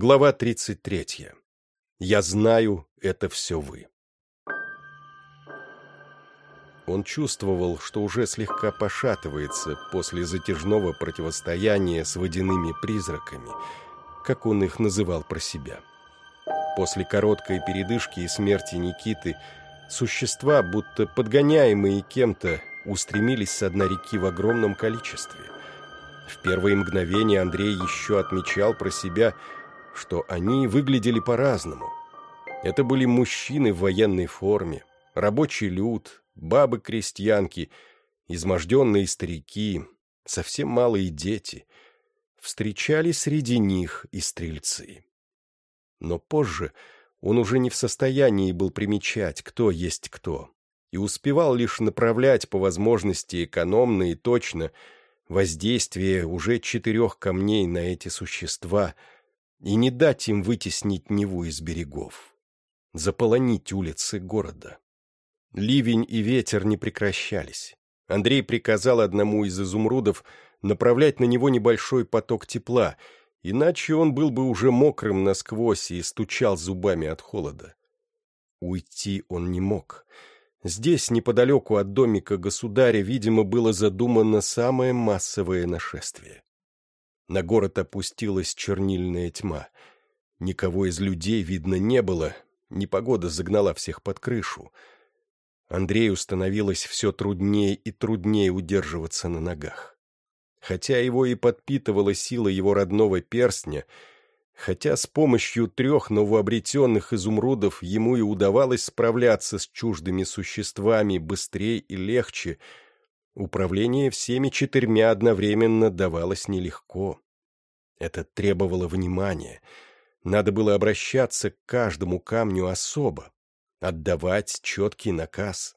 Глава 33. Я знаю, это все вы. Он чувствовал, что уже слегка пошатывается после затяжного противостояния с водяными призраками, как он их называл про себя. После короткой передышки и смерти Никиты существа, будто подгоняемые кем-то, устремились с дна реки в огромном количестве. В первые мгновения Андрей еще отмечал про себя – что они выглядели по-разному. Это были мужчины в военной форме, рабочий люд, бабы-крестьянки, изможденные старики, совсем малые дети. Встречались среди них и стрельцы. Но позже он уже не в состоянии был примечать, кто есть кто, и успевал лишь направлять по возможности экономно и точно воздействие уже четырех камней на эти существа — и не дать им вытеснить Неву из берегов, заполонить улицы города. Ливень и ветер не прекращались. Андрей приказал одному из изумрудов направлять на него небольшой поток тепла, иначе он был бы уже мокрым насквозь и стучал зубами от холода. Уйти он не мог. Здесь, неподалеку от домика государя, видимо, было задумано самое массовое нашествие. На город опустилась чернильная тьма. Никого из людей видно не было, непогода загнала всех под крышу. Андрею становилось все труднее и труднее удерживаться на ногах. Хотя его и подпитывала сила его родного перстня, хотя с помощью трех новообретенных изумрудов ему и удавалось справляться с чуждыми существами быстрее и легче — Управление всеми четырьмя одновременно давалось нелегко. Это требовало внимания. Надо было обращаться к каждому камню особо, отдавать четкий наказ.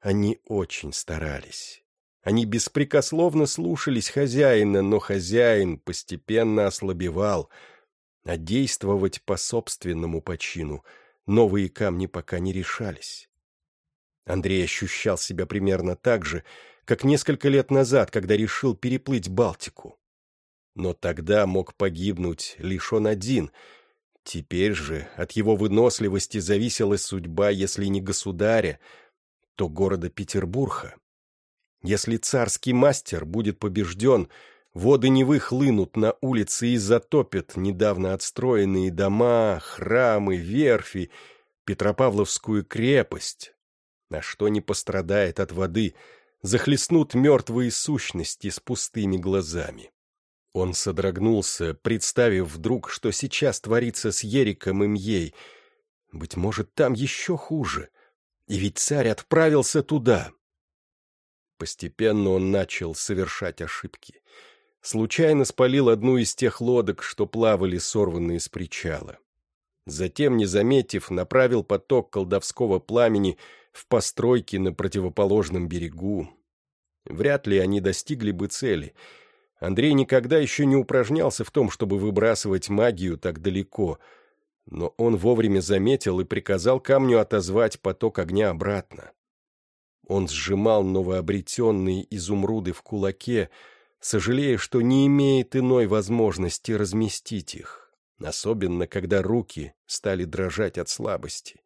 Они очень старались. Они беспрекословно слушались хозяина, но хозяин постепенно ослабевал, а действовать по собственному почину новые камни пока не решались. Андрей ощущал себя примерно так же, как несколько лет назад, когда решил переплыть Балтику. Но тогда мог погибнуть лишь он один. Теперь же от его выносливости зависела судьба, если не государя, то города Петербурга. Если царский мастер будет побежден, воды Невы хлынут на улицы и затопят недавно отстроенные дома, храмы, верфи, Петропавловскую крепость, а что не пострадает от воды, захлестнут мертвые сущности с пустыми глазами. Он содрогнулся, представив вдруг, что сейчас творится с Ериком и Мьей. Быть может, там еще хуже. И ведь царь отправился туда. Постепенно он начал совершать ошибки. Случайно спалил одну из тех лодок, что плавали сорванные с причала. Затем, не заметив, направил поток колдовского пламени в постройки на противоположном берегу. Вряд ли они достигли бы цели. Андрей никогда еще не упражнялся в том, чтобы выбрасывать магию так далеко, но он вовремя заметил и приказал камню отозвать поток огня обратно. Он сжимал новообретенные изумруды в кулаке, сожалея, что не имеет иной возможности разместить их, особенно когда руки стали дрожать от слабости.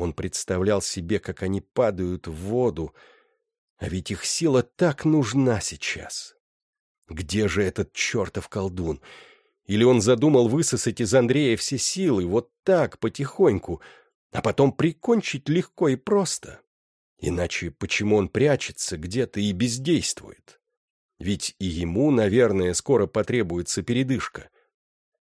Он представлял себе, как они падают в воду, а ведь их сила так нужна сейчас. Где же этот чертов колдун? Или он задумал высосать из Андрея все силы, вот так, потихоньку, а потом прикончить легко и просто? Иначе почему он прячется где-то и бездействует? Ведь и ему, наверное, скоро потребуется передышка —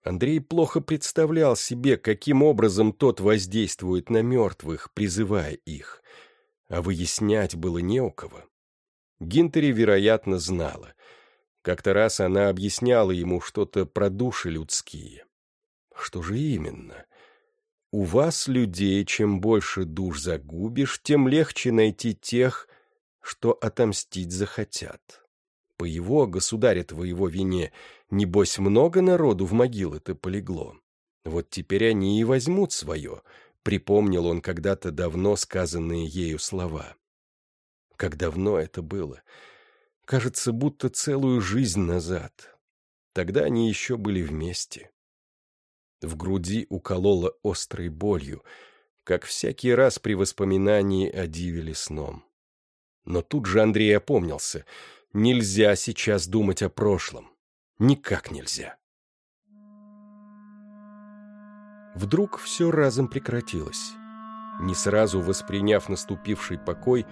Андрей плохо представлял себе, каким образом тот воздействует на мертвых, призывая их. А выяснять было не у кого. Гинтери, вероятно, знала. Как-то раз она объясняла ему что-то про души людские. Что же именно? У вас, людей, чем больше душ загубишь, тем легче найти тех, что отомстить захотят. По его, государя твоего вине, небось много народу в могилы-то полегло. Вот теперь они и возьмут свое, припомнил он когда-то давно сказанные ею слова. Как давно это было? Кажется, будто целую жизнь назад. Тогда они еще были вместе. В груди укололо острой болью, как всякий раз при воспоминании о диве лесном. Но тут же Андрей опомнился. Нельзя сейчас думать о прошлом. Никак нельзя. Вдруг все разом прекратилось. Не сразу восприняв наступивший покой,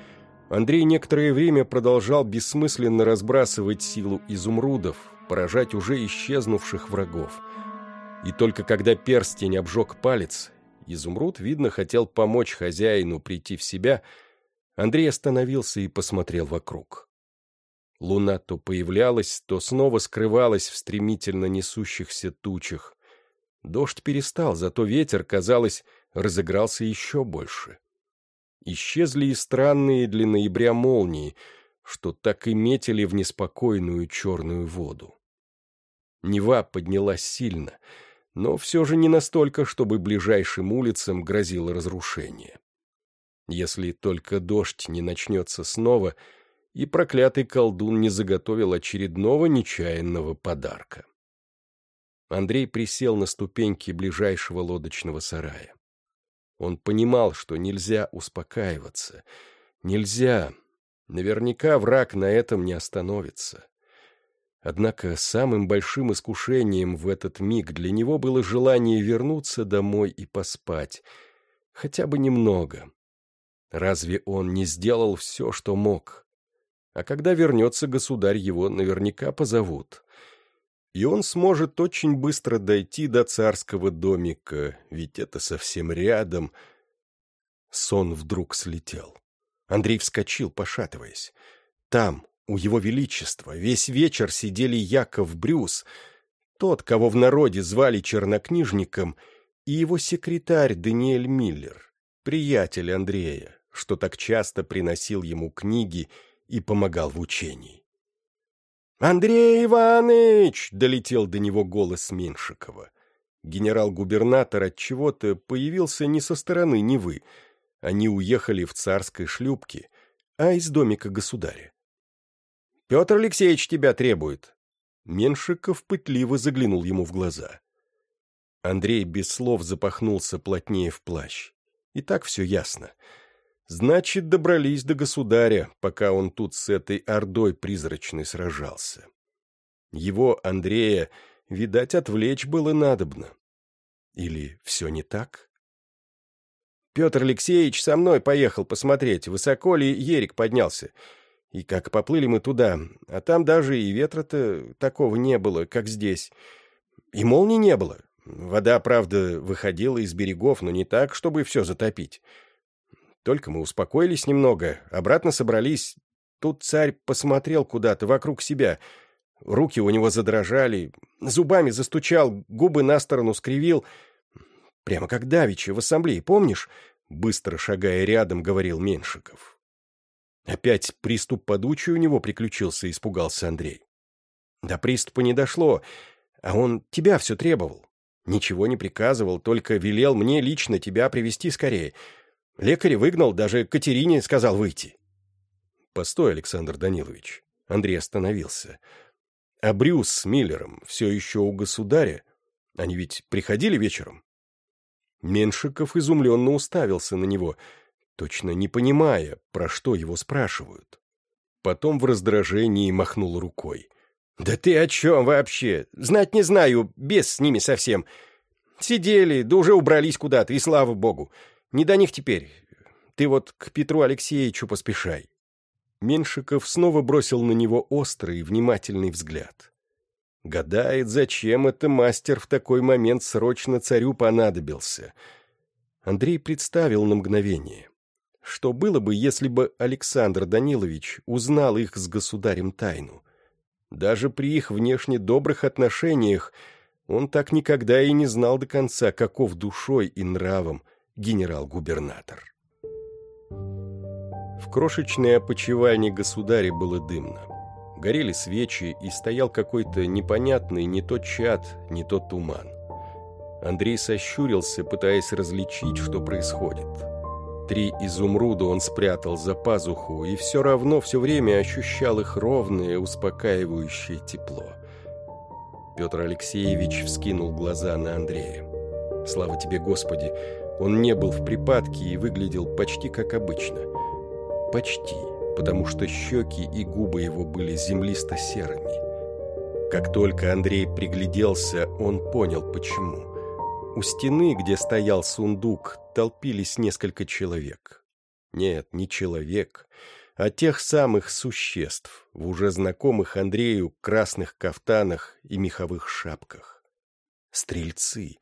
Андрей некоторое время продолжал бессмысленно разбрасывать силу изумрудов, поражать уже исчезнувших врагов. И только когда перстень обжег палец, изумруд, видно, хотел помочь хозяину прийти в себя, Андрей остановился и посмотрел вокруг. Луна то появлялась, то снова скрывалась в стремительно несущихся тучах. Дождь перестал, зато ветер, казалось, разыгрался еще больше. Исчезли и странные для ноября молнии, что так и метили в неспокойную черную воду. Нева поднялась сильно, но все же не настолько, чтобы ближайшим улицам грозило разрушение. Если только дождь не начнется снова, и проклятый колдун не заготовил очередного нечаянного подарка. Андрей присел на ступеньки ближайшего лодочного сарая. Он понимал, что нельзя успокаиваться. Нельзя. Наверняка враг на этом не остановится. Однако самым большим искушением в этот миг для него было желание вернуться домой и поспать. Хотя бы немного. Разве он не сделал все, что мог? А когда вернется государь, его наверняка позовут и он сможет очень быстро дойти до царского домика, ведь это совсем рядом. Сон вдруг слетел. Андрей вскочил, пошатываясь. Там, у его величества, весь вечер сидели Яков Брюс, тот, кого в народе звали чернокнижником, и его секретарь Даниэль Миллер, приятель Андрея, что так часто приносил ему книги и помогал в учении. «Андрей Иванович!» — долетел до него голос Меньшикова. Генерал-губернатор от чего-то появился не со стороны Невы. Они уехали в царской шлюпке, а из домика государя. «Петр Алексеевич тебя требует!» Меншиков пытливо заглянул ему в глаза. Андрей без слов запахнулся плотнее в плащ. И так все ясно — Значит, добрались до государя, пока он тут с этой ордой призрачной сражался. Его, Андрея, видать, отвлечь было надобно. Или все не так? Петр Алексеевич со мной поехал посмотреть, высоко ли Ерик поднялся. И как поплыли мы туда, а там даже и ветра-то такого не было, как здесь. И молнии не было. Вода, правда, выходила из берегов, но не так, чтобы все затопить. Только мы успокоились немного, обратно собрались. Тут царь посмотрел куда-то вокруг себя. Руки у него задрожали, зубами застучал, губы на сторону скривил. Прямо как давеча в ассамблее, помнишь? Быстро шагая рядом, говорил Меншиков. Опять приступ подучий у него приключился, испугался Андрей. До приступа не дошло, а он тебя все требовал. Ничего не приказывал, только велел мне лично тебя привести скорее — Лекарь выгнал, даже Катерине сказал выйти. Постой, Александр Данилович. Андрей остановился. А Брюс с Миллером все еще у государя? Они ведь приходили вечером? Меншиков изумленно уставился на него, точно не понимая, про что его спрашивают. Потом в раздражении махнул рукой. «Да ты о чем вообще? Знать не знаю, без с ними совсем. Сидели, да уже убрались куда-то, и слава богу. Не до них теперь. Ты вот к Петру Алексеевичу поспешай». Меншиков снова бросил на него острый, внимательный взгляд. Гадает, зачем это мастер в такой момент срочно царю понадобился. Андрей представил на мгновение. Что было бы, если бы Александр Данилович узнал их с государем тайну? Даже при их внешне добрых отношениях он так никогда и не знал до конца, каков душой и нравом генерал-губернатор. В крошечной опочивальне государя было дымно. Горели свечи, и стоял какой-то непонятный не то чад, не то туман. Андрей сощурился, пытаясь различить, что происходит. Три изумруда он спрятал за пазуху, и все равно все время ощущал их ровное, успокаивающее тепло. Петр Алексеевич вскинул глаза на Андрея. Слава тебе, Господи, он не был в припадке и выглядел почти как обычно. Почти, потому что щеки и губы его были землисто-серыми. Как только Андрей пригляделся, он понял, почему. У стены, где стоял сундук, толпились несколько человек. Нет, не человек, а тех самых существ, в уже знакомых Андрею красных кафтанах и меховых шапках. Стрельцы.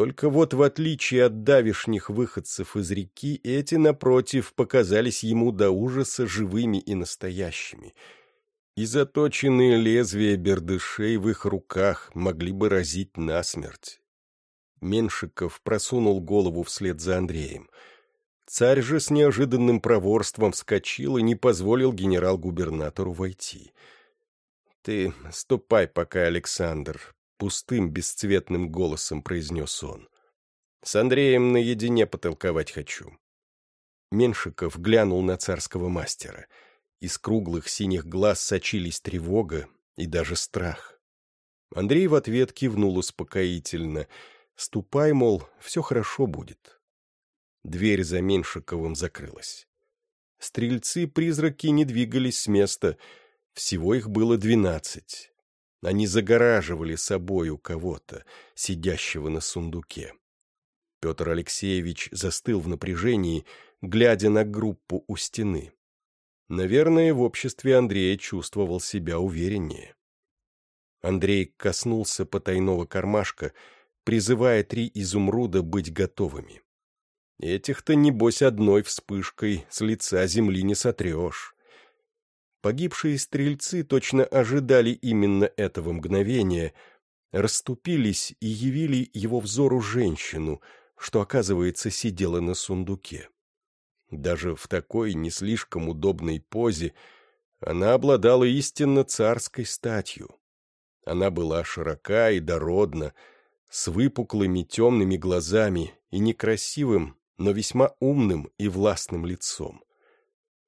Только вот в отличие от давишних выходцев из реки, эти, напротив, показались ему до ужаса живыми и настоящими. И заточенные лезвия бердышей в их руках могли бы разить насмерть. Меншиков просунул голову вслед за Андреем — Царь же с неожиданным проворством вскочил и не позволил генерал-губернатору войти. «Ты ступай пока, Александр», — пустым, бесцветным голосом произнес он. «С Андреем наедине потолковать хочу». Меншиков глянул на царского мастера. Из круглых синих глаз сочились тревога и даже страх. Андрей в ответ кивнул успокоительно. «Ступай, мол, все хорошо будет». Дверь за Меньшиковым закрылась. Стрельцы-призраки не двигались с места, всего их было двенадцать. Они загораживали собою кого-то, сидящего на сундуке. Петр Алексеевич застыл в напряжении, глядя на группу у стены. Наверное, в обществе Андрея чувствовал себя увереннее. Андрей коснулся потайного кармашка, призывая три изумруда быть готовыми. Этих-то, небось, одной вспышкой с лица земли не сотрешь. Погибшие стрельцы точно ожидали именно этого мгновения, расступились и явили его взору женщину, что, оказывается, сидела на сундуке. Даже в такой не слишком удобной позе она обладала истинно царской статью. Она была широка и дородна, с выпуклыми темными глазами и некрасивым, но весьма умным и властным лицом.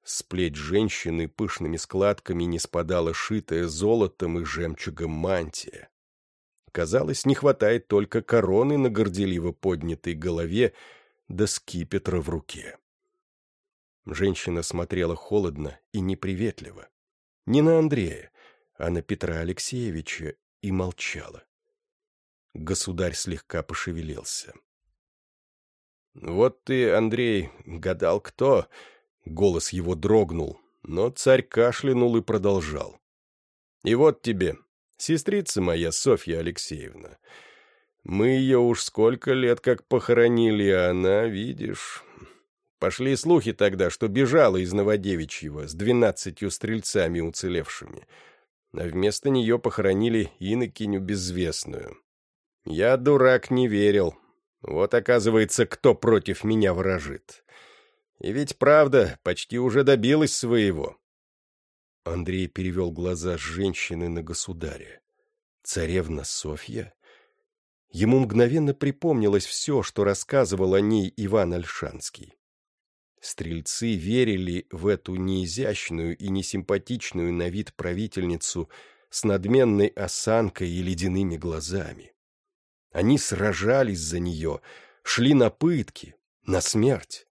С плеч женщины пышными складками не спадала шитая золотом и жемчугом мантия. Казалось, не хватает только короны на горделиво поднятой голове да скипетра в руке. Женщина смотрела холодно и неприветливо. Не на Андрея, а на Петра Алексеевича и молчала. Государь слегка пошевелился. «Вот ты, Андрей, гадал кто?» Голос его дрогнул, но царь кашлянул и продолжал. «И вот тебе, сестрица моя Софья Алексеевна. Мы ее уж сколько лет как похоронили, а она, видишь...» Пошли слухи тогда, что бежала из Новодевичьего с двенадцатью стрельцами уцелевшими, а вместо нее похоронили инокиню безвестную. Я, дурак, не верил, вот, оказывается, кто против меня ворожит. И ведь правда почти уже добилась своего. Андрей перевел глаза с женщины на государя. Царевна Софья? Ему мгновенно припомнилось все, что рассказывал о ней Иван Альшанский. Стрельцы верили в эту неизящную и несимпатичную на вид правительницу с надменной осанкой и ледяными глазами. Они сражались за нее, шли на пытки, на смерть.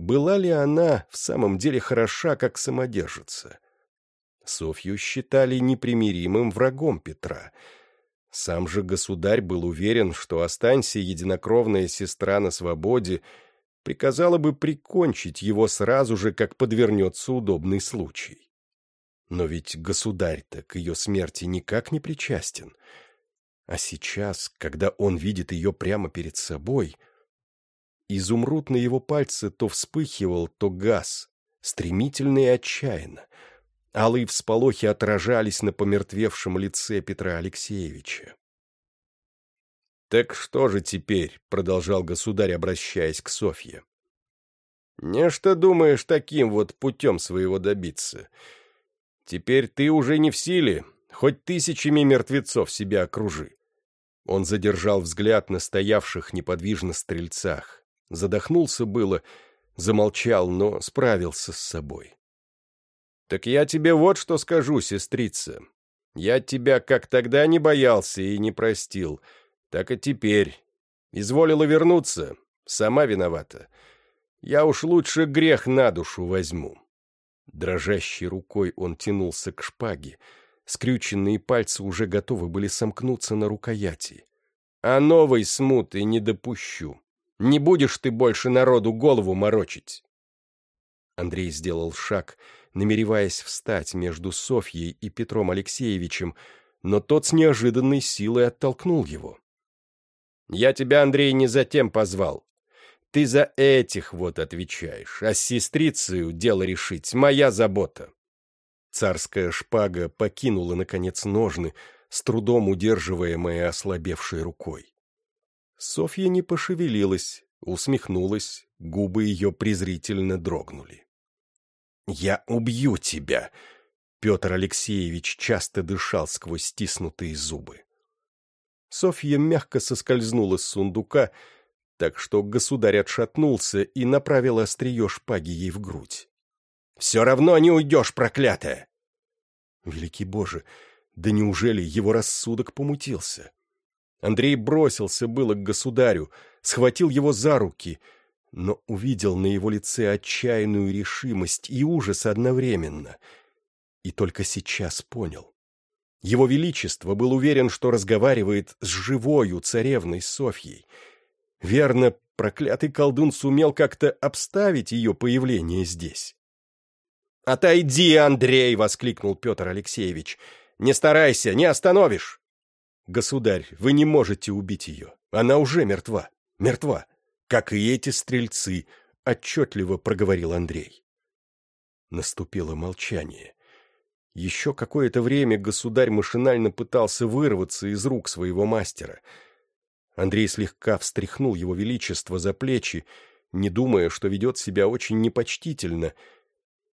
Была ли она в самом деле хороша, как самодержица? Софью считали непримиримым врагом Петра. Сам же государь был уверен, что останься единокровная сестра на свободе, приказала бы прикончить его сразу же, как подвернется удобный случай. Но ведь государь-то к ее смерти никак не причастен — а сейчас, когда он видит ее прямо перед собой, изумруд на его пальце то вспыхивал, то газ, стремительно и отчаянно. Алые всполохи отражались на помертвевшем лице Петра Алексеевича. «Так что же теперь?» — продолжал государь, обращаясь к Софье. «Нечто думаешь таким вот путем своего добиться. Теперь ты уже не в силе, хоть тысячами мертвецов себя окружи. Он задержал взгляд на стоявших неподвижно стрельцах. Задохнулся было, замолчал, но справился с собой. «Так я тебе вот что скажу, сестрица. Я тебя как тогда не боялся и не простил, так и теперь. Изволила вернуться, сама виновата. Я уж лучше грех на душу возьму. Дрожащей рукой он тянулся к шпаге. Скрюченные пальцы уже готовы были сомкнуться на рукояти. А новой смуты не допущу. Не будешь ты больше народу голову морочить. Андрей сделал шаг, намереваясь встать между Софьей и Петром Алексеевичем, но тот с неожиданной силой оттолкнул его. «Я тебя, Андрей, не затем позвал. Ты за этих вот отвечаешь, а с сестрицею дело решить — моя забота». Царская шпага покинула, наконец, ножны, с трудом удерживаемая ослабевшей рукой. Софья не пошевелилась, усмехнулась, губы ее презрительно дрогнули. «Я убью тебя!» Петр Алексеевич часто дышал сквозь стиснутые зубы. Софья мягко соскользнула с сундука, так что государь отшатнулся и направил острие шпаги ей в грудь. «Все равно не уйдешь, проклятая!» Великий Боже, да неужели его рассудок помутился? Андрей бросился было к государю, схватил его за руки, но увидел на его лице отчаянную решимость и ужас одновременно. И только сейчас понял. Его Величество был уверен, что разговаривает с живою царевной Софьей. Верно, проклятый колдун сумел как-то обставить ее появление здесь. «Отойди, Андрей!» — воскликнул Петр Алексеевич. «Не старайся, не остановишь!» «Государь, вы не можете убить ее. Она уже мертва. Мертва. Как и эти стрельцы», — отчетливо проговорил Андрей. Наступило молчание. Еще какое-то время государь машинально пытался вырваться из рук своего мастера. Андрей слегка встряхнул его величество за плечи, не думая, что ведет себя очень непочтительно,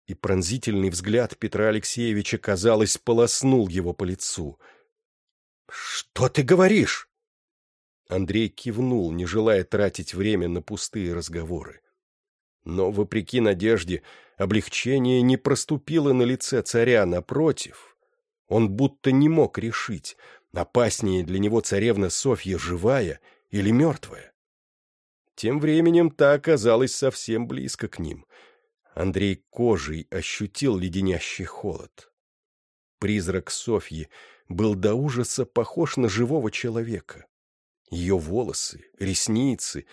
и пронзительный взгляд Петра Алексеевича, казалось, полоснул его по лицу — «Что ты говоришь?» Андрей кивнул, не желая тратить время на пустые разговоры. Но, вопреки надежде, облегчение не проступило на лице царя, напротив. Он будто не мог решить, опаснее для него царевна Софья живая или мертвая. Тем временем та оказалась совсем близко к ним. Андрей кожей ощутил леденящий холод. Призрак Софьи был до ужаса похож на живого человека. Ее волосы, ресницы,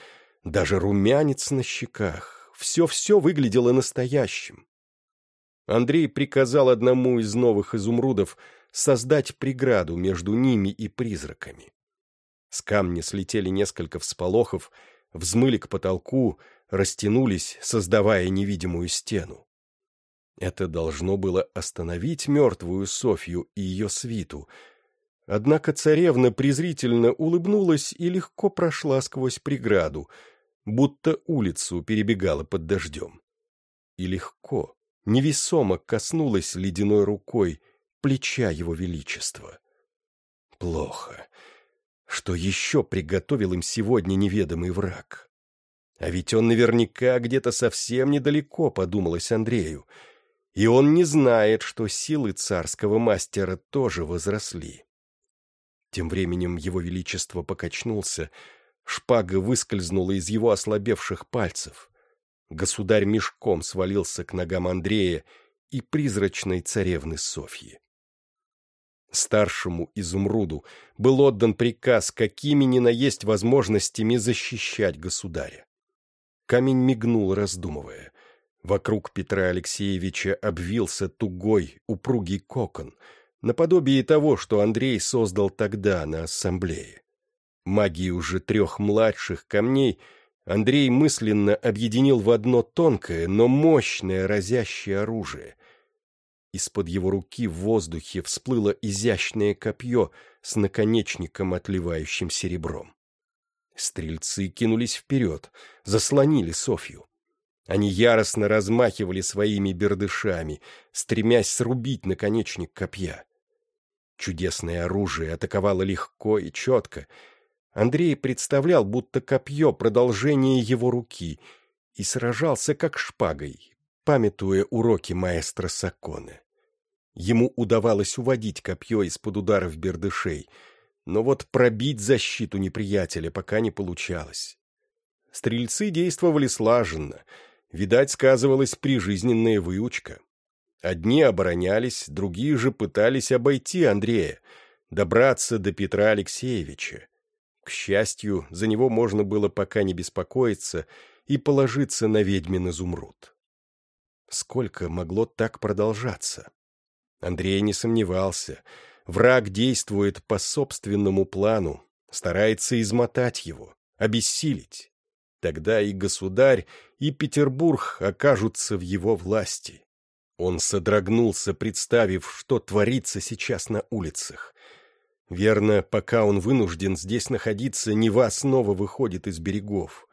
даже румянец на щеках — все-все выглядело настоящим. Андрей приказал одному из новых изумрудов создать преграду между ними и призраками. С камня слетели несколько всполохов, взмыли к потолку, растянулись, создавая невидимую стену. Это должно было остановить мертвую Софью и ее свиту. Однако царевна презрительно улыбнулась и легко прошла сквозь преграду, будто улицу перебегала под дождем. И легко, невесомо коснулась ледяной рукой плеча его величества. Плохо. Что еще приготовил им сегодня неведомый враг? А ведь он наверняка где-то совсем недалеко, подумалось Андрею, — и он не знает, что силы царского мастера тоже возросли. Тем временем его величество покачнулся, шпага выскользнула из его ослабевших пальцев. Государь мешком свалился к ногам Андрея и призрачной царевны Софьи. Старшему изумруду был отдан приказ, какими ни наесть возможностями защищать государя. Камень мигнул, раздумывая. Вокруг Петра Алексеевича обвился тугой, упругий кокон, наподобие того, что Андрей создал тогда на ассамблее. Магию уже трех младших камней Андрей мысленно объединил в одно тонкое, но мощное разящее оружие. Из-под его руки в воздухе всплыло изящное копье с наконечником, отливающим серебром. Стрельцы кинулись вперед, заслонили Софью. Они яростно размахивали своими бердышами, стремясь срубить наконечник копья. Чудесное оружие атаковало легко и четко. Андрей представлял, будто копье — продолжение его руки, и сражался как шпагой, памятуя уроки маэстро Саконе. Ему удавалось уводить копье из-под ударов бердышей, Но вот пробить защиту неприятеля пока не получалось. Стрельцы действовали слаженно. Видать, сказывалась прижизненная выучка. Одни оборонялись, другие же пытались обойти Андрея, добраться до Петра Алексеевича. К счастью, за него можно было пока не беспокоиться и положиться на ведьмин изумруд. Сколько могло так продолжаться? Андрей не сомневался. Враг действует по собственному плану, старается измотать его, обессилить. Тогда и государь, и Петербург окажутся в его власти. Он содрогнулся, представив, что творится сейчас на улицах. Верно, пока он вынужден здесь находиться, Нева снова выходит из берегов.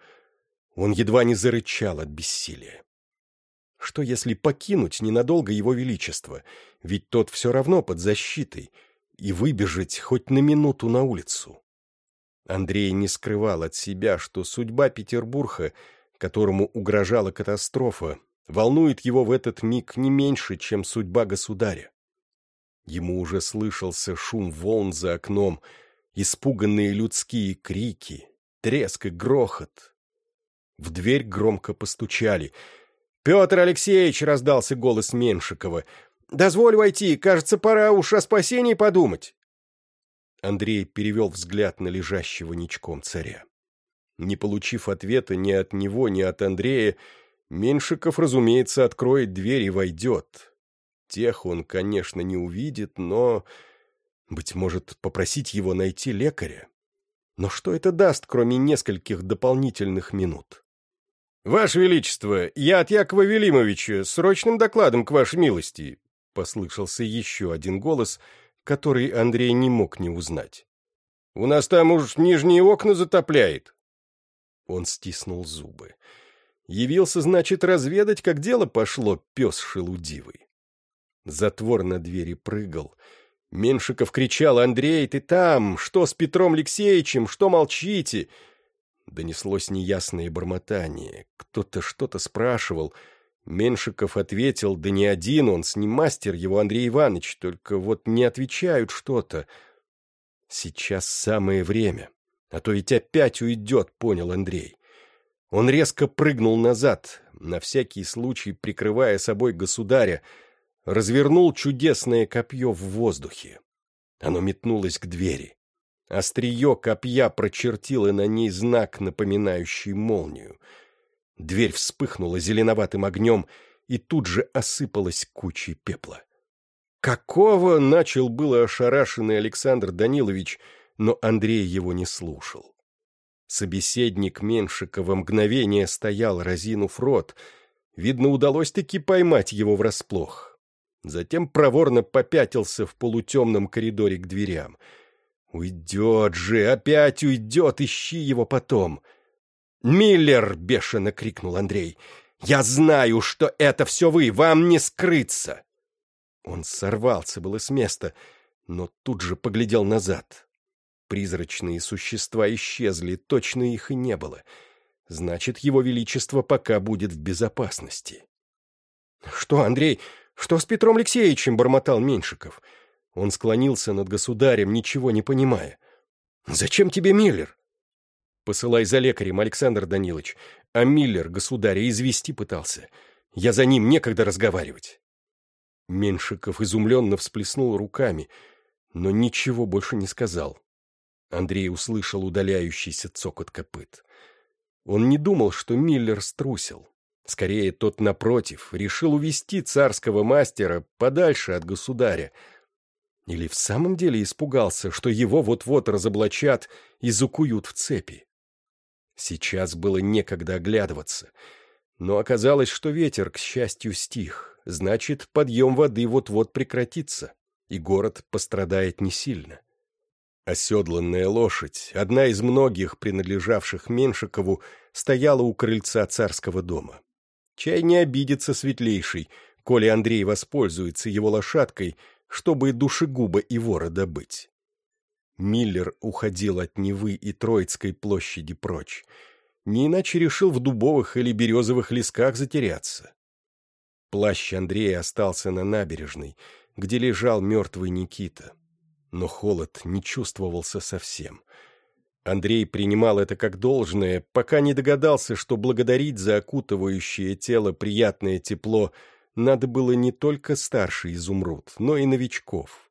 Он едва не зарычал от бессилия. Что если покинуть ненадолго его величество, ведь тот все равно под защитой, и выбежать хоть на минуту на улицу? Андрей не скрывал от себя, что судьба Петербурга, которому угрожала катастрофа, волнует его в этот миг не меньше, чем судьба государя. Ему уже слышался шум волн за окном, испуганные людские крики, треск и грохот. В дверь громко постучали. «Петр Алексеевич!» — раздался голос Меншикова. «Дозволь войти, кажется, пора уж о спасении подумать». Андрей перевел взгляд на лежащего ничком царя. Не получив ответа ни от него, ни от Андрея, Меншиков, разумеется, откроет дверь и войдет. Тех он, конечно, не увидит, но... Быть может, попросить его найти лекаря? Но что это даст, кроме нескольких дополнительных минут? «Ваше Величество, я от Якова Велимовича, срочным докладом к вашей милости», — послышался еще один голос, который Андрей не мог не узнать. «У нас там уж нижние окна затопляет». Он стиснул зубы. Явился, значит, разведать, как дело пошло, пес шелудивый. Затвор на двери прыгал. Меншиков кричал, «Андрей, ты там! Что с Петром Алексеевичем? Что молчите?» Донеслось неясное бормотание. Кто-то что-то спрашивал. Меншиков ответил, да не один он, с ним мастер его Андрей Иванович, только вот не отвечают что-то. Сейчас самое время, а то ведь опять уйдет, понял Андрей. Он резко прыгнул назад, на всякий случай прикрывая собой государя, развернул чудесное копье в воздухе. Оно метнулось к двери. Острие копья прочертило на ней знак, напоминающий молнию. Дверь вспыхнула зеленоватым огнем и тут же осыпалась кучей пепла. «Какого?» — начал было ошарашенный Александр Данилович, но Андрей его не слушал. Собеседник Меншикова мгновение стоял, разинув рот. Видно, удалось-таки поймать его врасплох. Затем проворно попятился в полутемном коридоре к дверям. «Уйдет же! Опять уйдет! Ищи его потом!» «Миллер!» — бешено крикнул Андрей. «Я знаю, что это все вы! Вам не скрыться!» Он сорвался было с места, но тут же поглядел назад. Призрачные существа исчезли, точно их и не было. Значит, его величество пока будет в безопасности. «Что, Андрей, что с Петром Алексеевичем?» — бормотал Меньшиков. Он склонился над государем, ничего не понимая. «Зачем тебе Миллер?» «Посылай за лекарем, Александр Данилович. А Миллер государя извести пытался. Я за ним некогда разговаривать». Меньшиков изумленно всплеснул руками, но ничего больше не сказал. Андрей услышал удаляющийся цокот копыт. Он не думал, что Миллер струсил. Скорее, тот, напротив, решил увести царского мастера подальше от государя. Или в самом деле испугался, что его вот-вот разоблачат и закуют в цепи. Сейчас было некогда оглядываться. Но оказалось, что ветер, к счастью, стих. Значит, подъем воды вот-вот прекратится, и город пострадает не сильно. Оседланная лошадь, одна из многих, принадлежавших Меншикову, стояла у крыльца царского дома. Чай не обидится светлейший, коли Андрей воспользуется его лошадкой, чтобы душегуба и вора добыть. Миллер уходил от Невы и Троицкой площади прочь. Не иначе решил в дубовых или березовых лесках затеряться. Плащ Андрея остался на набережной, где лежал мертвый Никита. но холод не чувствовался совсем. Андрей принимал это как должное, пока не догадался, что благодарить за окутывающее тело приятное тепло надо было не только старший изумруд, но и новичков.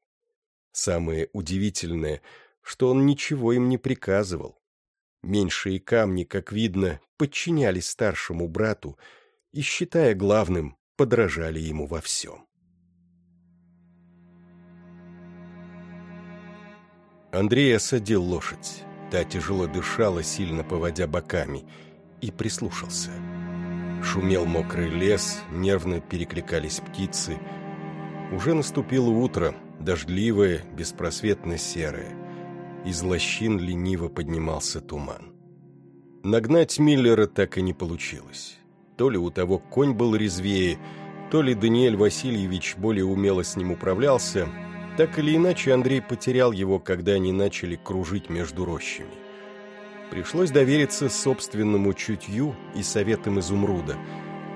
Самое удивительное, что он ничего им не приказывал. Меньшие камни, как видно, подчинялись старшему брату и, считая главным, подражали ему во всем. Андрей осадил лошадь. Та тяжело дышала, сильно поводя боками, и прислушался. Шумел мокрый лес, нервно перекликались птицы. Уже наступило утро, дождливое, беспросветно серое. Из лощин лениво поднимался туман. Нагнать Миллера так и не получилось. То ли у того конь был резвее, то ли Даниэль Васильевич более умело с ним управлялся, так или иначе, Андрей потерял его, когда они начали кружить между рощами. Пришлось довериться собственному чутью и советам изумруда,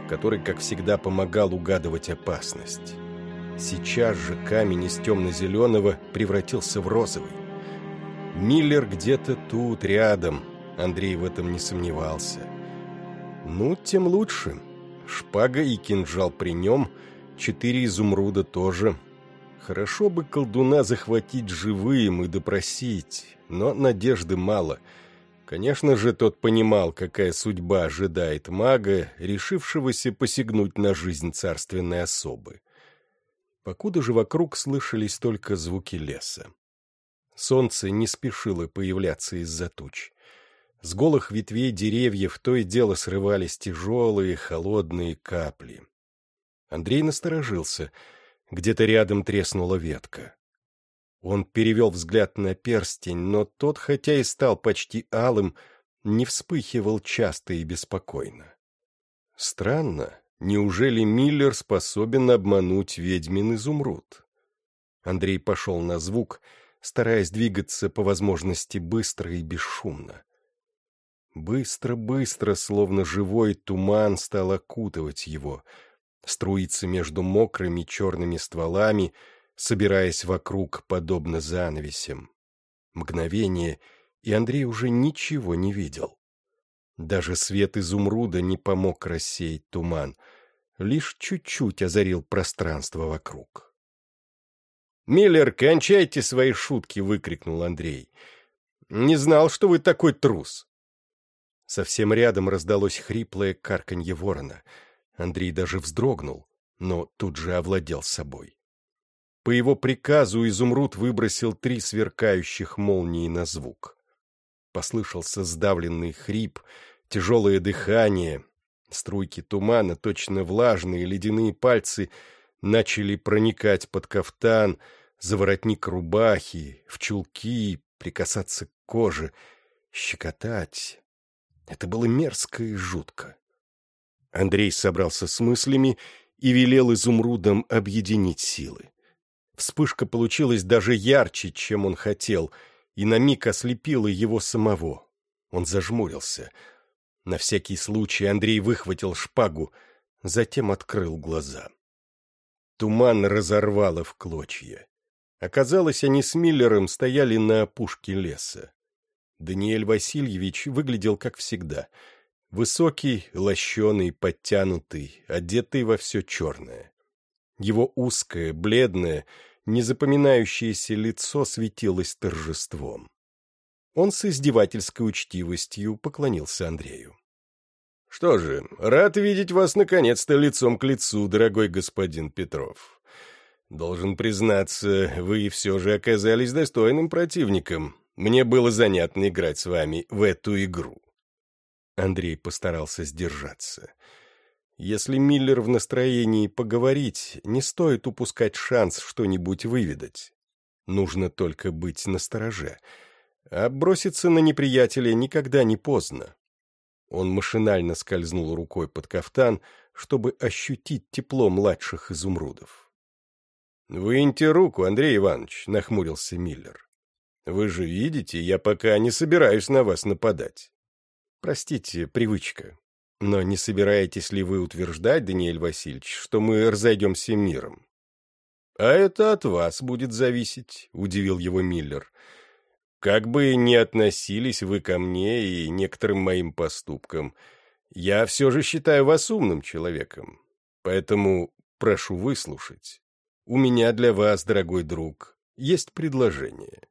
который, как всегда, помогал угадывать опасность. Сейчас же камень из темно-зеленого превратился в розовый. Миллер где-то тут, рядом. Андрей в этом не сомневался. Ну, тем лучше. Шпага и кинжал при нем, четыре изумруда тоже — Хорошо бы колдуна захватить живым и допросить, но надежды мало. Конечно же, тот понимал, какая судьба ожидает мага, решившегося посягнуть на жизнь царственной особы. Покуда же вокруг слышались только звуки леса. Солнце не спешило появляться из-за туч. С голых ветвей деревьев то и дело срывались тяжелые, холодные капли. Андрей насторожился — где-то рядом треснула ветка. Он перевел взгляд на перстень, но тот, хотя и стал почти алым, не вспыхивал часто и беспокойно. Странно, неужели Миллер способен обмануть ведьмин изумруд? Андрей пошел на звук, стараясь двигаться по возможности быстро и бесшумно. Быстро-быстро, словно живой туман, стал окутывать его — струится между мокрыми черными стволами, собираясь вокруг, подобно занавесям. Мгновение, и Андрей уже ничего не видел. Даже свет изумруда не помог рассеять туман, лишь чуть-чуть озарил пространство вокруг. «Миллер, кончайте свои шутки!» — выкрикнул Андрей. «Не знал, что вы такой трус!» Совсем рядом раздалось хриплое карканье ворона — Андрей даже вздрогнул, но тут же овладел собой. По его приказу изумруд выбросил три сверкающих молнии на звук. Послышался сдавленный хрип, тяжелое дыхание, струйки тумана, точно влажные ледяные пальцы, начали проникать под кафтан, за воротник рубахи, в чулки, прикасаться к коже, щекотать. Это было мерзко и жутко. Андрей собрался с мыслями и велел изумрудам объединить силы. Вспышка получилась даже ярче, чем он хотел, и на миг ослепила его самого. Он зажмурился. На всякий случай Андрей выхватил шпагу, затем открыл глаза. Туман разорвало в клочья. Оказалось, они с Миллером стояли на опушке леса. Даниэль Васильевич выглядел как всегда — Высокий, лощеный, подтянутый, одетый во все черное. Его узкое, бледное, незапоминающееся лицо светилось торжеством. Он с издевательской учтивостью поклонился Андрею. — Что же, рад видеть вас наконец-то лицом к лицу, дорогой господин Петров. Должен признаться, вы все же оказались достойным противником. Мне было занятно играть с вами в эту игру. Андрей постарался сдержаться. Если Миллер в настроении поговорить, не стоит упускать шанс что-нибудь выведать. Нужно только быть настороже. А броситься на неприятеля никогда не поздно. Он машинально скользнул рукой под кафтан, чтобы ощутить тепло младших изумрудов. «Выньте руку, Андрей Иванович», — нахмурился Миллер. «Вы же видите, я пока не собираюсь на вас нападать». Простите, привычка. Но не собираетесь ли вы утверждать, Даниэль Васильевич, что мы разойдемся миром? «А это от вас будет зависеть», — удивил его Миллер. «Как бы ни относились вы ко мне и некоторым моим поступкам, я все же считаю вас умным человеком, поэтому прошу выслушать. У меня для вас, дорогой друг, есть предложение».